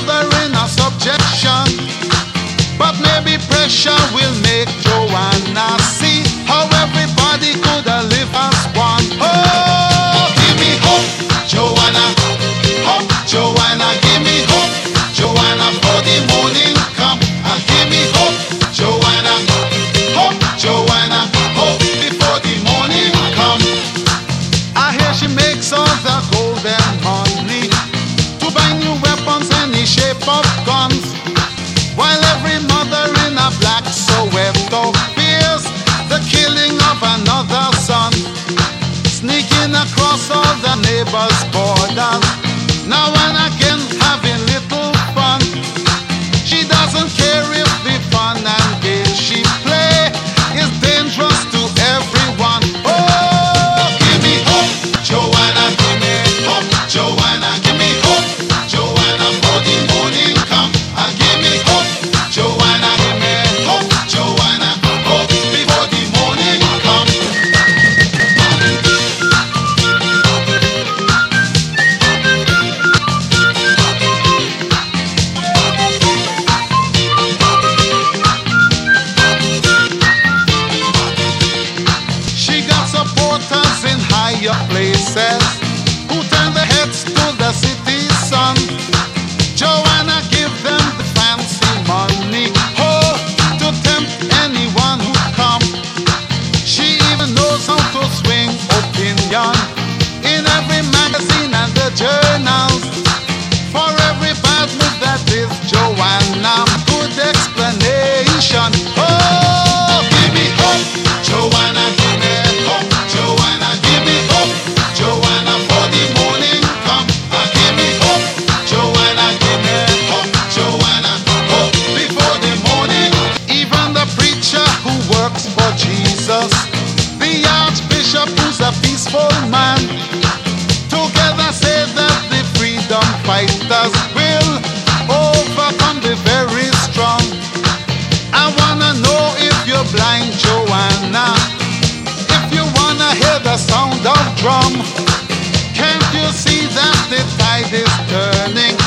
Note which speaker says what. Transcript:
Speaker 1: discovering a subjection. But maybe pressure will make Joanna neighbor's border. works for Jesus. The Archbishop, who's a peaceful man, together say that the freedom fighters will overcome the very strong. I wanna know if you're blind, Joanna. If you wanna hear the sound of drum, can't you see that the tide is turning?